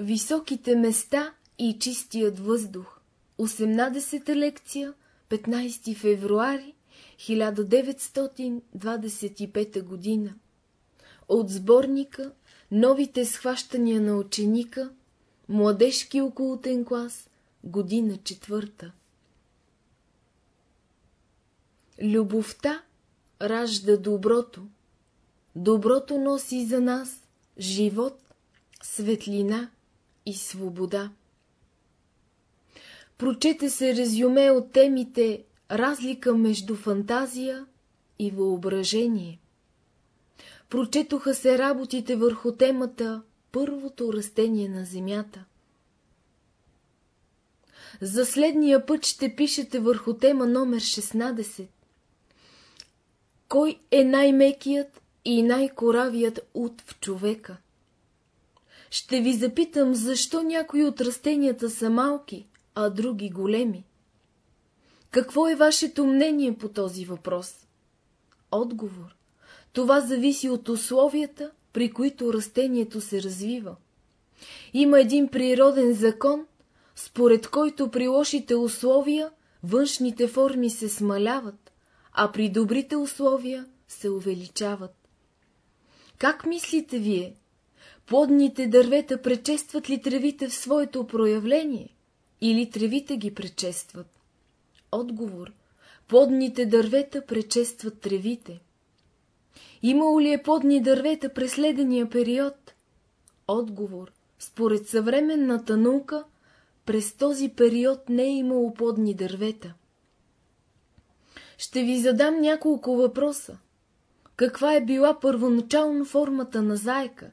Високите места и чистият въздух. 18-та лекция 15 февруари 1925 година. От сборника Новите схващания на ученика Младежки околотен клас Година четвърта. Любовта ражда доброто. Доброто носи за нас живот, светлина и свобода. Прочете се резюме от темите Разлика между фантазия и въображение. Прочетоха се работите върху темата Първото растение на земята. За следния път ще пишете върху тема номер 16. Кой е най-мекият и най-коравият ут в човека? Ще ви запитам, защо някои от растенията са малки, а други големи. Какво е вашето мнение по този въпрос? Отговор. Това зависи от условията, при които растението се развива. Има един природен закон, според който при лошите условия външните форми се смаляват, а при добрите условия се увеличават. Как мислите вие? Плодните дървета предшестват ли тревите в своето проявление? Или тревите ги предшестват? Отговор. Плодните дървета предшестват тревите. Имало ли е плодни дървета през следения период? Отговор. Според съвременната наука, през този период не е имало плодни дървета. Ще ви задам няколко въпроса. Каква е била първоначално формата на заека?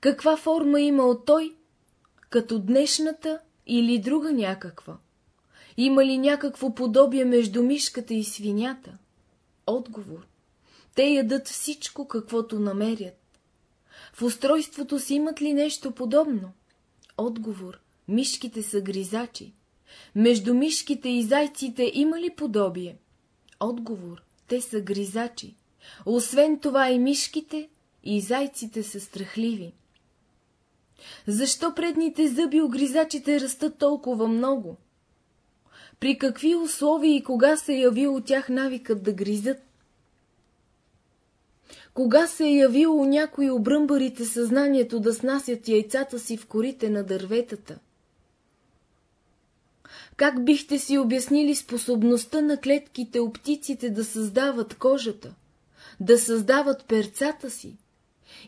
Каква форма имал той, като днешната или друга някаква? Има ли някакво подобие между мишката и свинята? Отговор. Те ядат всичко, каквото намерят. В устройството си имат ли нещо подобно? Отговор. Мишките са гризачи. Между мишките и зайците има ли подобие? Отговор. Те са гризачи. Освен това и мишките, и зайците са страхливи. Защо предните зъби у гризачите растат толкова много? При какви условия и кога се е явил от тях навикът да гризат? Кога се е явило у някои обръмбарите съзнанието да снасят яйцата си в корите на дърветата? Как бихте си обяснили способността на клетките оптиците да създават кожата, да създават перцата си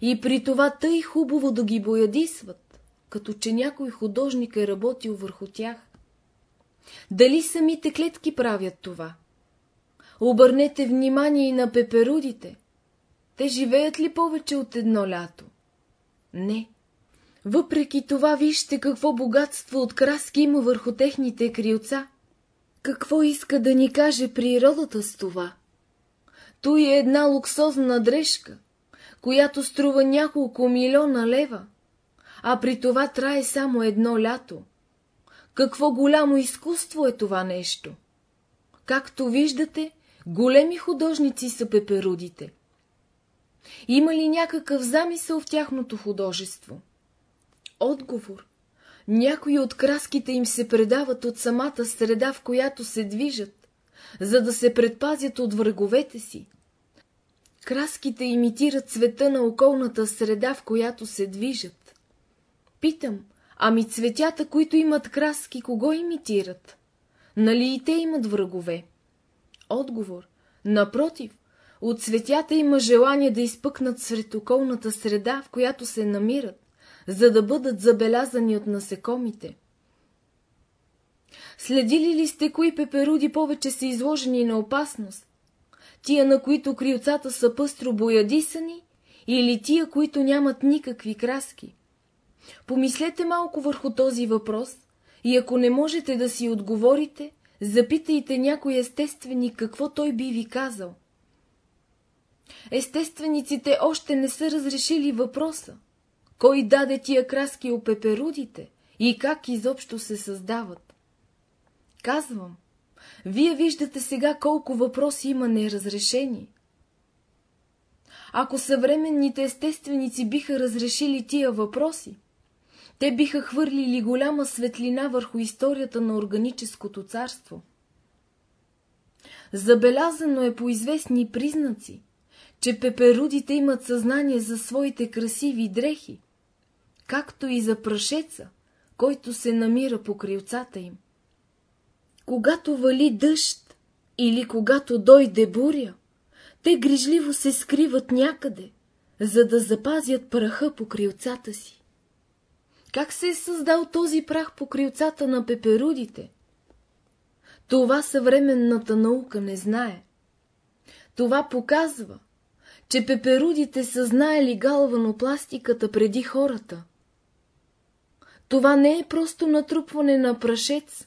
и при това тъй хубаво да ги боядисват, като че някой художник е работил върху тях? Дали самите клетки правят това? Обърнете внимание и на пеперудите. Те живеят ли повече от едно лято? Не. Въпреки това вижте какво богатство от краски има върху техните крилца. Какво иска да ни каже природата с това? Той е една луксозна дрежка, която струва няколко милиона лева, а при това трае само едно лято. Какво голямо изкуство е това нещо! Както виждате, големи художници са пеперудите. Има ли някакъв замисъл в тяхното художество? Отговор. Някои от краските им се предават от самата среда, в която се движат, за да се предпазят от враговете си. Краските имитират цвета на околната среда, в която се движат. Питам, ами цветята, които имат краски, кого имитират? Нали и те имат врагове? Отговор. Напротив, от цветята има желание да изпъкнат сред околната среда, в която се намират, за да бъдат забелязани от насекомите. Следили ли сте, кои пеперуди повече са изложени на опасност? Тия, на които крилцата са пъстро боядисани, или тия, които нямат никакви краски? Помислете малко върху този въпрос и ако не можете да си отговорите, запитайте някой естественик какво той би ви казал. Естествениците още не са разрешили въпроса. Кой даде тия краски о пеперудите и как изобщо се създават? Казвам, вие виждате сега колко въпроси има неразрешени. Ако съвременните естественици биха разрешили тия въпроси, те биха хвърлили голяма светлина върху историята на органическото царство. Забелязано е по известни признаци, че пеперудите имат съзнание за своите красиви дрехи, както и за прашеца, който се намира по крилцата им. Когато вали дъжд или когато дойде буря, те грижливо се скриват някъде, за да запазят праха по крилцата си. Как се е създал този прах по крилцата на пеперудите? Това съвременната наука не знае. Това показва, че пеперудите са знаели галванопластиката преди хората. Това не е просто натрупване на прашец.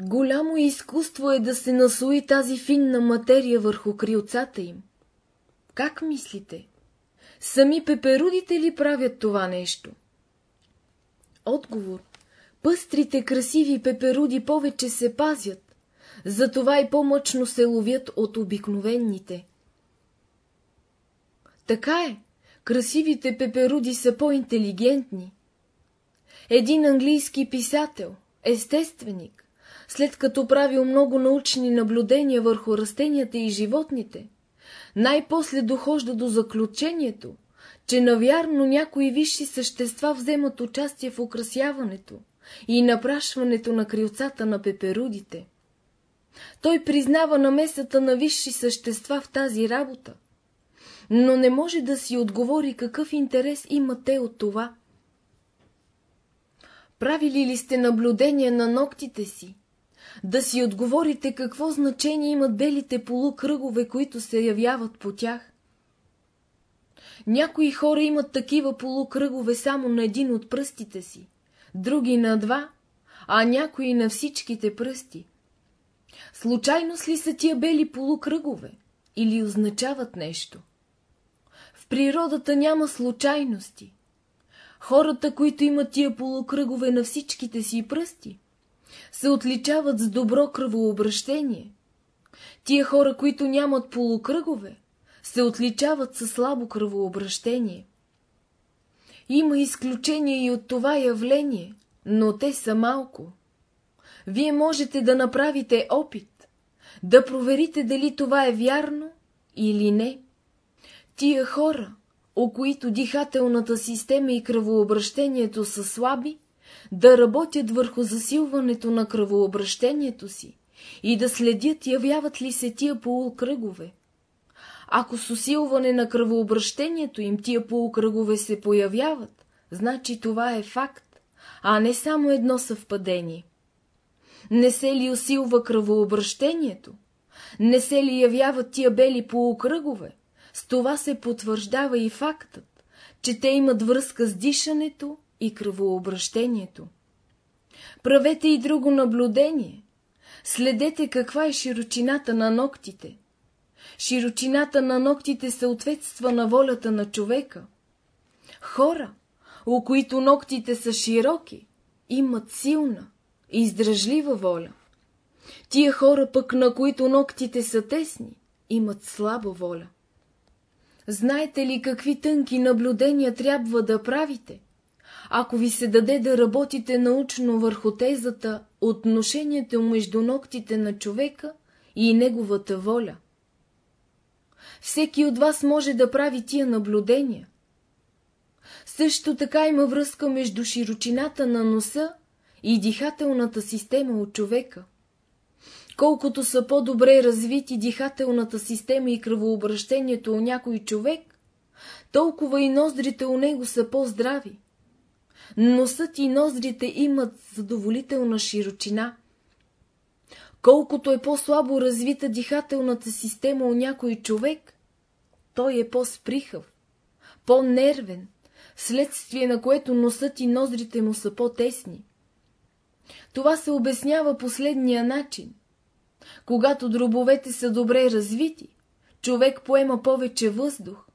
Голямо изкуство е да се наслои тази финна материя върху крилцата им. Как мислите? Сами пеперудите ли правят това нещо? Отговор. Пъстрите красиви пеперуди повече се пазят, затова и по-мъчно се ловят от обикновенните. Така е, красивите пеперуди са по-интелигентни. Един английски писател, естественик, след като правил много научни наблюдения върху растенията и животните, най-после дохожда до заключението, че навярно някои висши същества вземат участие в украсяването и напрашването на крилцата на пеперудите. Той признава намесата на висши същества в тази работа, но не може да си отговори какъв интерес имат те от това. Правили ли сте наблюдения на ногтите си? Да си отговорите какво значение имат белите полукръгове, които се явяват по тях. Някои хора имат такива полукръгове само на един от пръстите си, други на два, а някои на всичките пръсти. Случайно ли са тия бели полукръгове или означават нещо? В природата няма случайности. Хората, които имат тия полукръгове на всичките си пръсти, се отличават с добро кръвообращение. Тия хора, които нямат полукръгове, се отличават със слабо кръвообращение. Има изключения и от това явление, но те са малко. Вие можете да направите опит, да проверите дали това е вярно или не. Тия хора, у които дихателната система и кръвообращението са слаби, да работят върху засилването на кръвообращението си и да следят явяват ли се тия полукръгове. Ако с усилване на кръвообращението им тия полукръгове се появяват, значи това е факт, а не само едно съвпадение. Не се ли усилва кръвообращението? Не се ли явяват тия бели полукръгове? С това се потвърждава и фактът, че те имат връзка с дишането и кръвообращението. Правете и друго наблюдение. Следете каква е широчината на ногтите. Широчината на ногтите съответства на волята на човека. Хора, у които ногтите са широки, имат силна и издръжлива воля. Тия хора пък, на които ногтите са тесни, имат слаба воля. Знаете ли какви тънки наблюдения трябва да правите, ако ви се даде да работите научно върху тезата отношението между ногтите на човека и неговата воля? Всеки от вас може да прави тия наблюдения. Също така има връзка между широчината на носа и дихателната система от човека. Колкото са по-добре развити дихателната система и кръвообращението у някой човек, толкова и ноздрите у него са по-здрави. Носът и ноздрите имат задоволителна широчина. Колкото е по-слабо развита дихателната система у някой човек, той е по-сприхав, по-нервен, следствие на което носът и ноздрите му са по-тесни. Това се обяснява последния начин. Когато дробовете са добре развити, човек поема повече въздух,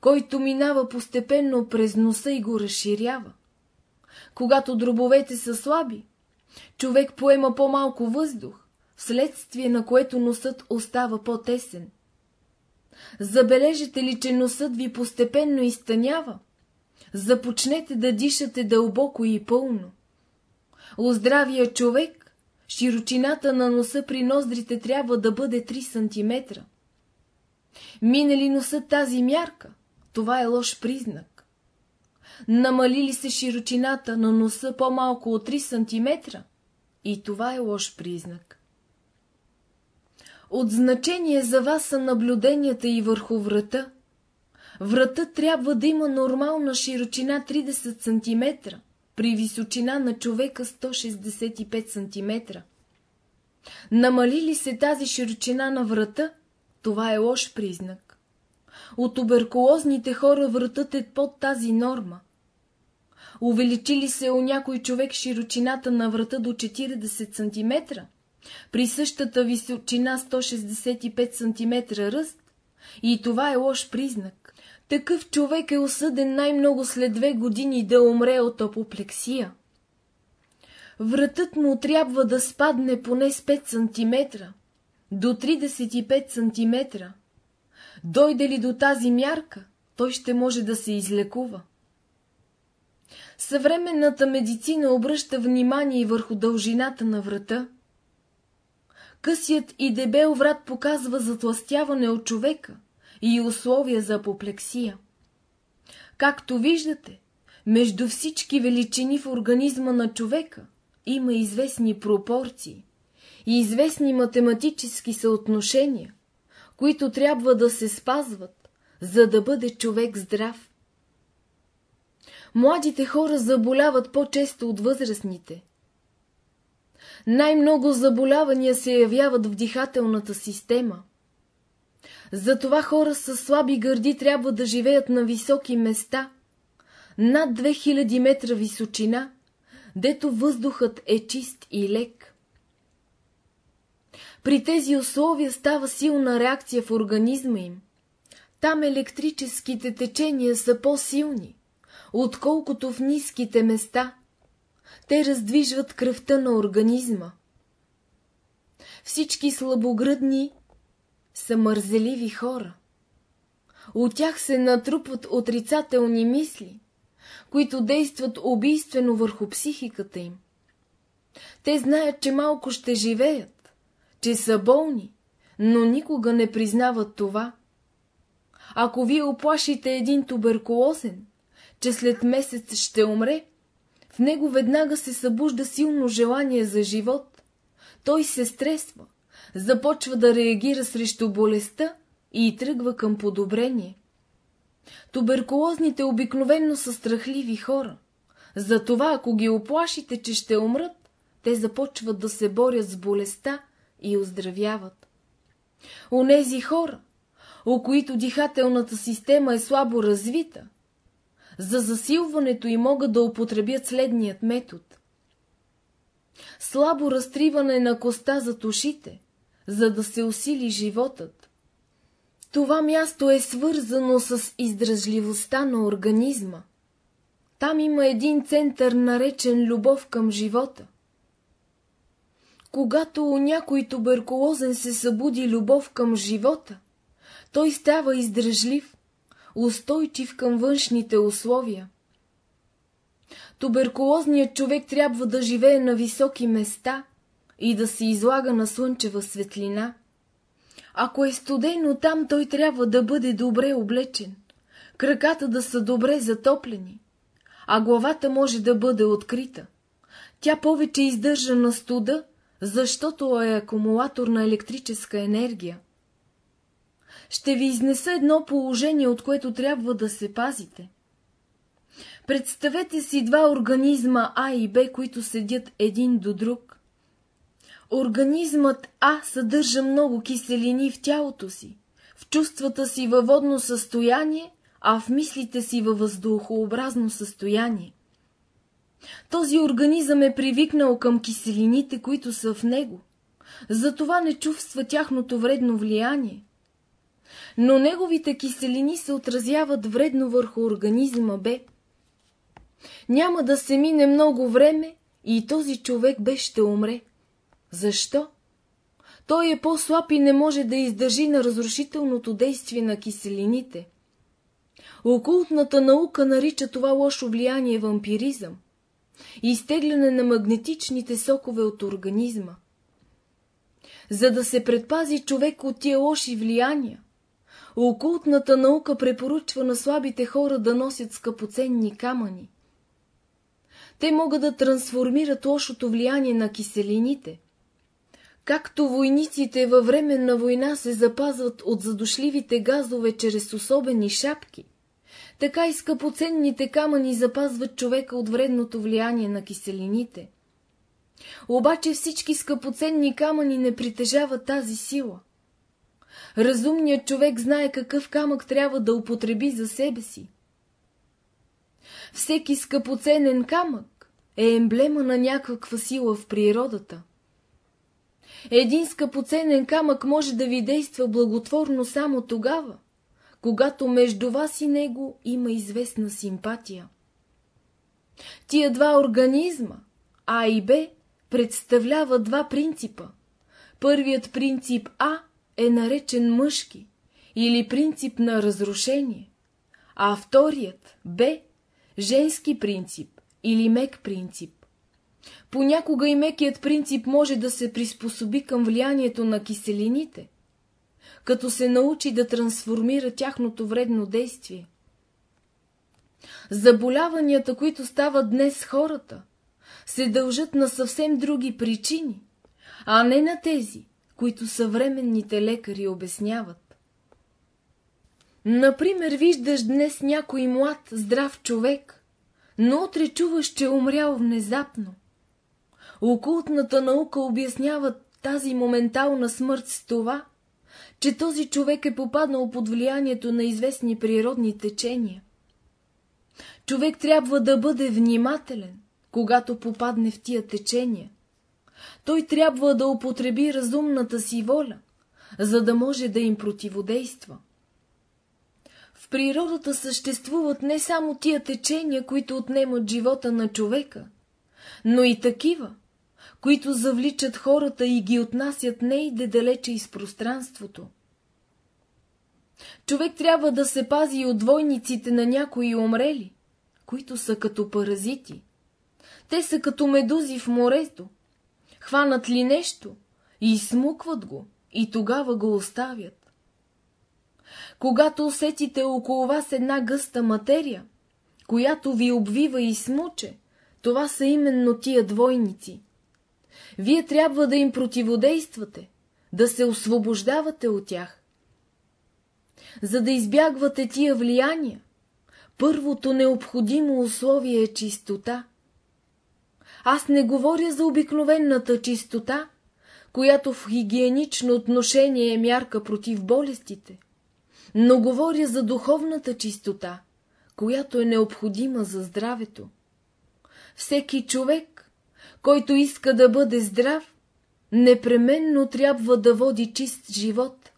който минава постепенно през носа и го разширява. Когато дробовете са слаби, човек поема по-малко въздух, вследствие на което носът остава по-тесен. Забележите ли, че носът ви постепенно изтънява? започнете да дишате дълбоко и пълно. У здравия човек широчината на носа при ноздрите трябва да бъде 3 см. Мине ли носът тази мярка, това е лош признак. Намали ли се широчината на носа по-малко от 3 см, и това е лош признак. От значение за вас са наблюденията и върху врата. Вратът трябва да има нормална широчина 30 см, при височина на човека 165 см. Намали ли се тази широчина на врата, това е лош признак. От туберкулозните хора вратът е под тази норма. Увеличи ли се у някой човек широчината на врата до 40 см, при същата височина 165 см ръст, и това е лош признак. Такъв човек е осъден най-много след две години да умре от апоплексия. Вратът му трябва да спадне поне с 5 см, до 35 см. Дойде ли до тази мярка, той ще може да се излекува. Съвременната медицина обръща внимание върху дължината на врата. Късият и дебел врат показва затластяване от човека и условия за апоплексия. Както виждате, между всички величини в организма на човека има известни пропорции и известни математически съотношения, които трябва да се спазват, за да бъде човек здрав. Младите хора заболяват по-често от възрастните. Най-много заболявания се явяват в дихателната система. Затова хора с слаби гърди трябва да живеят на високи места, над 2000 метра височина, дето въздухът е чист и лек. При тези условия става силна реакция в организма им. Там електрическите течения са по-силни, отколкото в ниските места. Те раздвижват кръвта на организма. Всички слабогръдни са мързеливи хора. От тях се натрупват отрицателни мисли, които действат убийствено върху психиката им. Те знаят, че малко ще живеят, че са болни, но никога не признават това. Ако вие оплашите един туберкулозен, че след месец ще умре, в него веднага се събужда силно желание за живот. Той се стресва, започва да реагира срещу болестта и тръгва към подобрение. Туберкулозните обикновенно са страхливи хора. Затова, ако ги оплашите, че ще умрат, те започват да се борят с болестта и оздравяват. Онези хора, у които дихателната система е слабо развита, за засилването и могат да употребят следният метод. Слабо разтриване на коста за ушите, за да се усили животът. Това място е свързано с издръжливостта на организма. Там има един център, наречен любов към живота. Когато у някой туберкулозен се събуди любов към живота, той става издръжлив, устойчив към външните условия. Туберкулозният човек трябва да живее на високи места и да се излага на слънчева светлина. Ако е студено там, той трябва да бъде добре облечен, краката да са добре затоплени, а главата може да бъде открита. Тя повече издържа на студа, защото е акумулатор на електрическа енергия. Ще ви изнеса едно положение, от което трябва да се пазите. Представете си два организма А и Б, които седят един до друг. Организмът А съдържа много киселини в тялото си, в чувствата си във водно състояние, а в мислите си във въздухообразно състояние. Този организъм е привикнал към киселините, които са в него, затова не чувства тяхното вредно влияние но неговите киселини се отразяват вредно върху организма Б. Няма да се мине много време и този човек бе ще умре. Защо? Той е по-слаб и не може да издържи на разрушителното действие на киселините. Окултната наука нарича това лошо влияние вампиризъм, изтегляне на магнетичните сокове от организма. За да се предпази човек от тия лоши влияния, окултната наука препоръчва на слабите хора да носят скъпоценни камъни. Те могат да трансформират лошото влияние на киселините. Както войниците във време на война се запазват от задушливите газове чрез особени шапки, така и скъпоценните камъни запазват човека от вредното влияние на киселините. Обаче всички скъпоценни камъни не притежават тази сила. Разумният човек знае какъв камък трябва да употреби за себе си. Всеки скъпоценен камък е емблема на някаква сила в природата. Един скъпоценен камък може да ви действа благотворно само тогава, когато между вас и него има известна симпатия. Тия два организма, А и Б, представляват два принципа. Първият принцип А е наречен мъжки или принцип на разрушение, а вторият Б – женски принцип или мек принцип. Понякога и мекият принцип може да се приспособи към влиянието на киселините, като се научи да трансформира тяхното вредно действие. Заболяванията, които стават днес хората, се дължат на съвсем други причини, а не на тези, които съвременните лекари обясняват. Например, виждаш днес някой млад, здрав човек, но утре чуваш, че е умрял внезапно. Окултната наука обяснява тази моментална смърт с това, че този човек е попаднал под влиянието на известни природни течения. Човек трябва да бъде внимателен, когато попадне в тия течения. Той трябва да употреби разумната си воля, за да може да им противодейства. В природата съществуват не само тия течения, които отнемат живота на човека, но и такива, които завличат хората и ги отнасят не и далече из пространството. Човек трябва да се пази от войниците на някои умрели, които са като паразити. Те са като медузи в морето. Хванат ли нещо и измукват го, и тогава го оставят. Когато усетите около вас една гъста материя, която ви обвива и смуче, това са именно тия двойници. Вие трябва да им противодействате, да се освобождавате от тях. За да избягвате тия влияния, първото необходимо условие е чистота. Аз не говоря за обикновената чистота, която в хигиенично отношение е мярка против болестите, но говоря за духовната чистота, която е необходима за здравето. Всеки човек, който иска да бъде здрав, непременно трябва да води чист живот.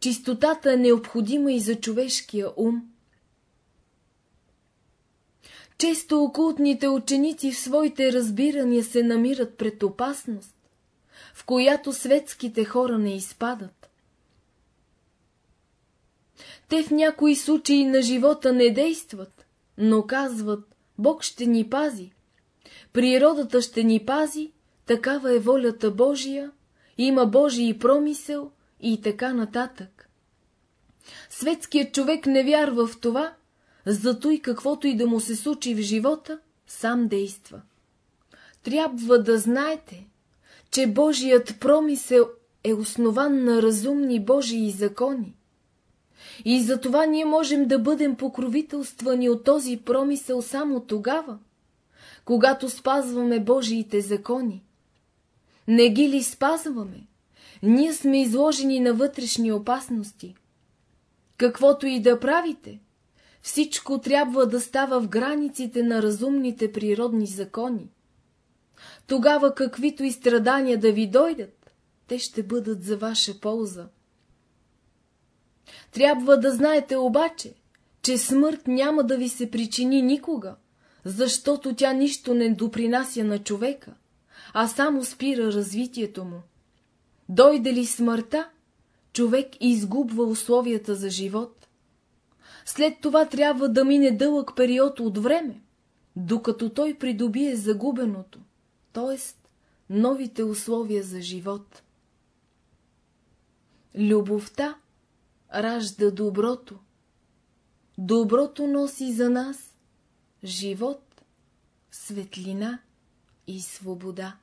Чистотата е необходима и за човешкия ум. Често окултните ученици в своите разбирания се намират пред опасност, в която светските хора не изпадат. Те в някои случаи на живота не действат, но казват, Бог ще ни пази, природата ще ни пази, такава е волята Божия, има Божий промисъл и така нататък. Светският човек не вярва в това, зато и каквото и да му се случи в живота, сам действа. Трябва да знаете, че Божият промисъл е основан на разумни Божии закони. И затова ние можем да бъдем покровителствани от този промисъл само тогава, когато спазваме Божиите закони. Не ги ли спазваме? Ние сме изложени на вътрешни опасности. Каквото и да правите, всичко трябва да става в границите на разумните природни закони. Тогава каквито и страдания да ви дойдат, те ще бъдат за ваша полза. Трябва да знаете обаче, че смърт няма да ви се причини никога, защото тя нищо не допринася на човека, а само спира развитието му. Дойде ли смъртта, човек изгубва условията за живот. След това трябва да мине дълъг период от време, докато той придобие загубеното, т.е. новите условия за живот. Любовта ражда доброто. Доброто носи за нас живот, светлина и свобода.